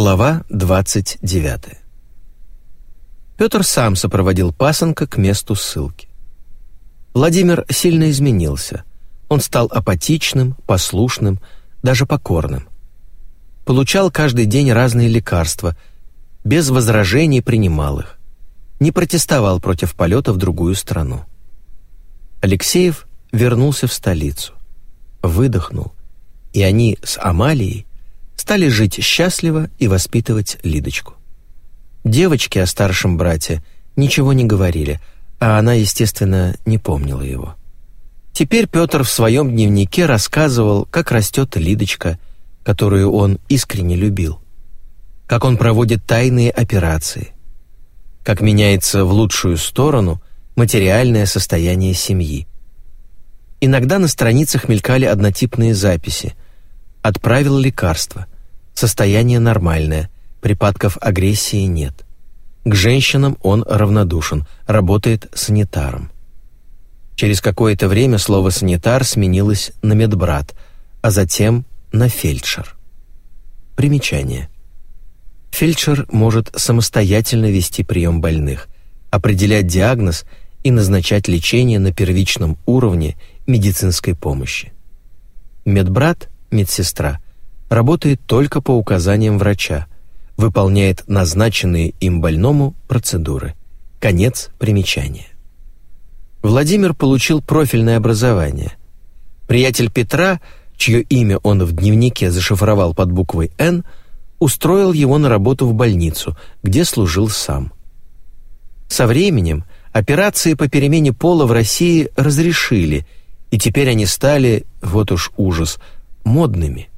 Глава 29. Петр сам сопроводил пасынка к месту ссылки. Владимир сильно изменился. Он стал апатичным, послушным, даже покорным. Получал каждый день разные лекарства, без возражений принимал их. Не протестовал против полета в другую страну. Алексеев вернулся в столицу. Выдохнул. И они с Амалией стали жить счастливо и воспитывать Лидочку. Девочки о старшем брате ничего не говорили, а она, естественно, не помнила его. Теперь Петр в своем дневнике рассказывал, как растет Лидочка, которую он искренне любил, как он проводит тайные операции, как меняется в лучшую сторону материальное состояние семьи. Иногда на страницах мелькали однотипные записи – Отправил лекарство. Состояние нормальное, припадков агрессии нет. К женщинам он равнодушен, работает санитаром. Через какое-то время слово «санитар» сменилось на «медбрат», а затем на «фельдшер». Примечание. Фельдшер может самостоятельно вести прием больных, определять диагноз и назначать лечение на первичном уровне медицинской помощи. Медбрат медсестра, работает только по указаниям врача, выполняет назначенные им больному процедуры. Конец примечания. Владимир получил профильное образование. Приятель Петра, чье имя он в дневнике зашифровал под буквой «Н», устроил его на работу в больницу, где служил сам. Со временем операции по перемене пола в России разрешили, и теперь они стали, вот уж ужас, модными.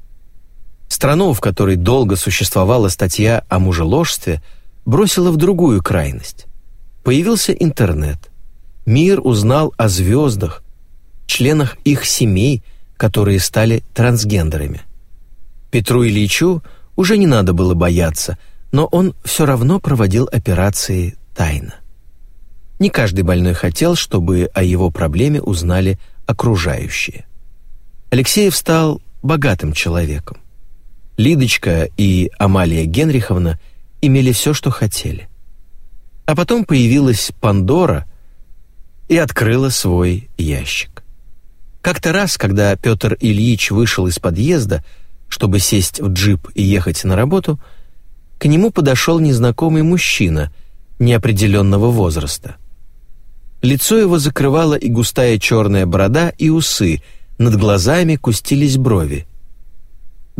Страну, в которой долго существовала статья о мужеложстве, бросила в другую крайность. Появился интернет. Мир узнал о звездах, членах их семей, которые стали трансгендерами. Петру Ильичу уже не надо было бояться, но он все равно проводил операции тайно. Не каждый больной хотел, чтобы о его проблеме узнали окружающие. Алексеев стал богатым человеком. Лидочка и Амалия Генриховна имели все, что хотели. А потом появилась Пандора и открыла свой ящик. Как-то раз, когда Петр Ильич вышел из подъезда, чтобы сесть в джип и ехать на работу, к нему подошел незнакомый мужчина неопределенного возраста. Лицо его закрывала и густая черная борода, и усы — над глазами кустились брови.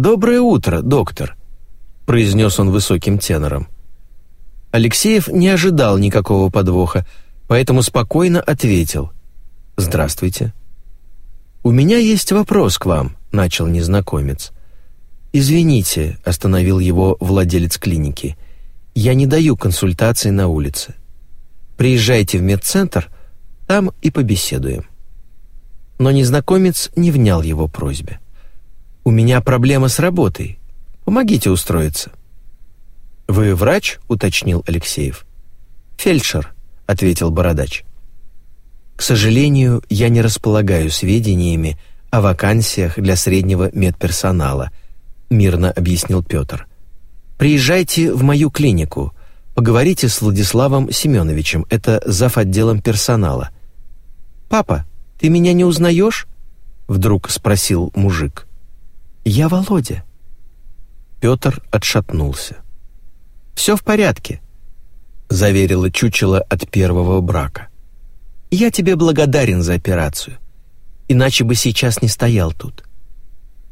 «Доброе утро, доктор», — произнес он высоким тенором. Алексеев не ожидал никакого подвоха, поэтому спокойно ответил. «Здравствуйте». «У меня есть вопрос к вам», — начал незнакомец. «Извините», — остановил его владелец клиники. «Я не даю консультаций на улице. Приезжайте в медцентр, там и побеседуем» но незнакомец не внял его просьбе. «У меня проблема с работой. Помогите устроиться». «Вы врач?» — уточнил Алексеев. «Фельдшер», — ответил Бородач. «К сожалению, я не располагаю сведениями о вакансиях для среднего медперсонала», — мирно объяснил Петр. «Приезжайте в мою клинику, поговорите с Владиславом Семеновичем, это зав. отделом персонала». «Папа», «Ты меня не узнаешь?» — вдруг спросил мужик. «Я Володя». Петр отшатнулся. «Все в порядке», — заверила чучело от первого брака. «Я тебе благодарен за операцию, иначе бы сейчас не стоял тут.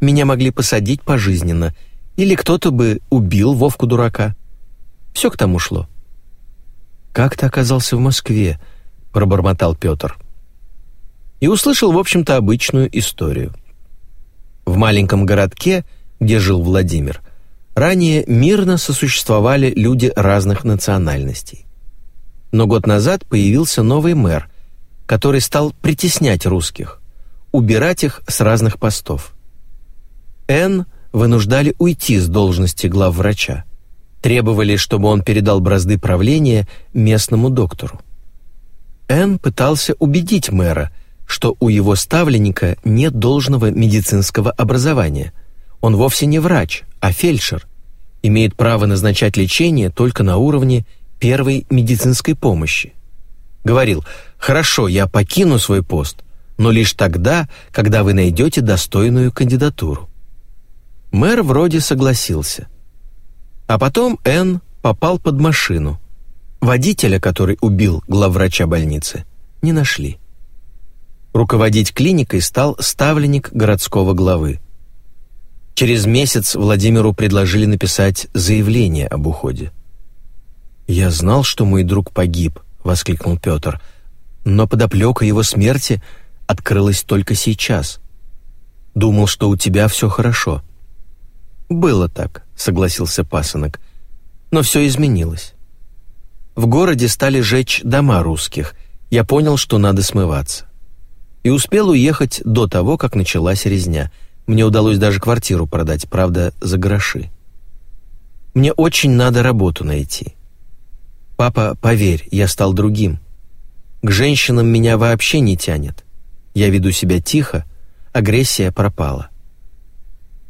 Меня могли посадить пожизненно, или кто-то бы убил Вовку дурака. Все к тому шло». «Как ты оказался в Москве?» — пробормотал Петр и услышал, в общем-то, обычную историю. В маленьком городке, где жил Владимир, ранее мирно сосуществовали люди разных национальностей. Но год назад появился новый мэр, который стал притеснять русских, убирать их с разных постов. Н вынуждали уйти с должности главврача, требовали, чтобы он передал бразды правления местному доктору. Н пытался убедить мэра – что у его ставленника нет должного медицинского образования. Он вовсе не врач, а фельдшер. имеет право назначать лечение только на уровне первой медицинской помощи. Говорил, «Хорошо, я покину свой пост, но лишь тогда, когда вы найдете достойную кандидатуру». Мэр вроде согласился. А потом Энн попал под машину. Водителя, который убил главврача больницы, не нашли. Руководить клиникой стал ставленник городского главы. Через месяц Владимиру предложили написать заявление об уходе. «Я знал, что мой друг погиб», — воскликнул Петр, «но подоплека его смерти открылась только сейчас. Думал, что у тебя все хорошо». «Было так», — согласился пасынок, «но все изменилось. В городе стали жечь дома русских. Я понял, что надо смываться. И успел уехать до того, как началась резня. Мне удалось даже квартиру продать, правда, за гроши. Мне очень надо работу найти. Папа, поверь, я стал другим. К женщинам меня вообще не тянет. Я веду себя тихо, агрессия пропала.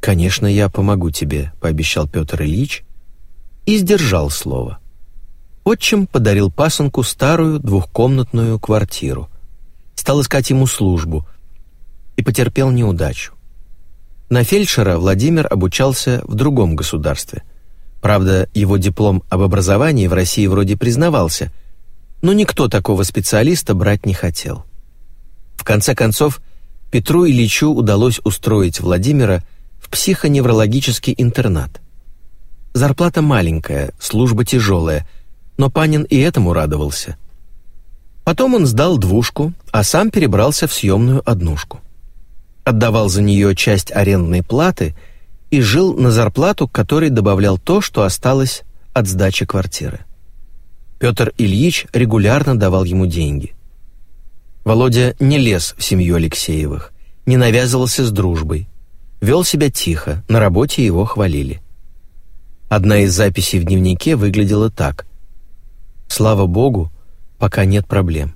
«Конечно, я помогу тебе», — пообещал Петр Ильич и сдержал слово. Отчим подарил пасынку старую двухкомнатную квартиру. Стал искать ему службу и потерпел неудачу. На фельдшера Владимир обучался в другом государстве — Правда, его диплом об образовании в России вроде признавался, но никто такого специалиста брать не хотел. В конце концов, Петру Ильичу удалось устроить Владимира в психоневрологический интернат. Зарплата маленькая, служба тяжелая, но Панин и этому радовался. Потом он сдал двушку, а сам перебрался в съемную однушку. Отдавал за нее часть арендной платы – и жил на зарплату, которой добавлял то, что осталось от сдачи квартиры. Петр Ильич регулярно давал ему деньги. Володя не лез в семью Алексеевых, не навязывался с дружбой, вел себя тихо, на работе его хвалили. Одна из записей в дневнике выглядела так. «Слава Богу, пока нет проблем».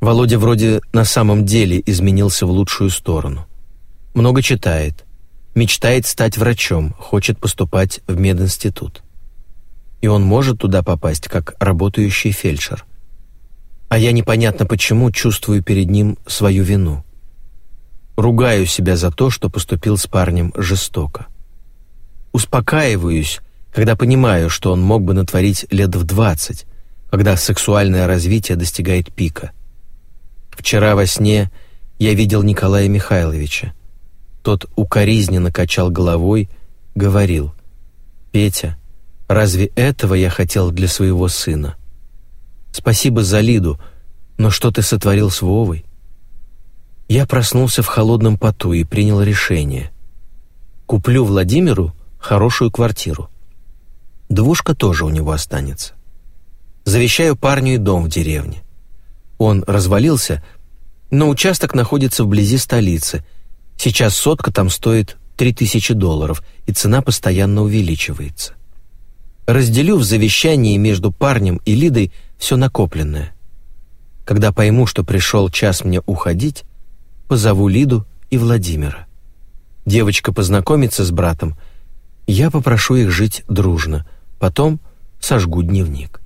Володя вроде на самом деле изменился в лучшую сторону. Много читает, мечтает стать врачом, хочет поступать в мединститут. И он может туда попасть как работающий фельдшер. А я непонятно почему чувствую перед ним свою вину. Ругаю себя за то, что поступил с парнем жестоко. Успокаиваюсь, когда понимаю, что он мог бы натворить лет в двадцать, когда сексуальное развитие достигает пика. Вчера во сне я видел Николая Михайловича. Тот укоризненно качал головой, говорил, «Петя, разве этого я хотел для своего сына? Спасибо за Лиду, но что ты сотворил с Вовой?» Я проснулся в холодном поту и принял решение. Куплю Владимиру хорошую квартиру. Двушка тоже у него останется. Завещаю парню и дом в деревне. Он развалился, но участок находится вблизи столицы — Сейчас сотка там стоит 3000 долларов, и цена постоянно увеличивается. Разделю в завещании между парнем и Лидой все накопленное. Когда пойму, что пришел час мне уходить, позову Лиду и Владимира. Девочка познакомится с братом, я попрошу их жить дружно, потом сожгу дневник.